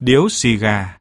điếu xì gà.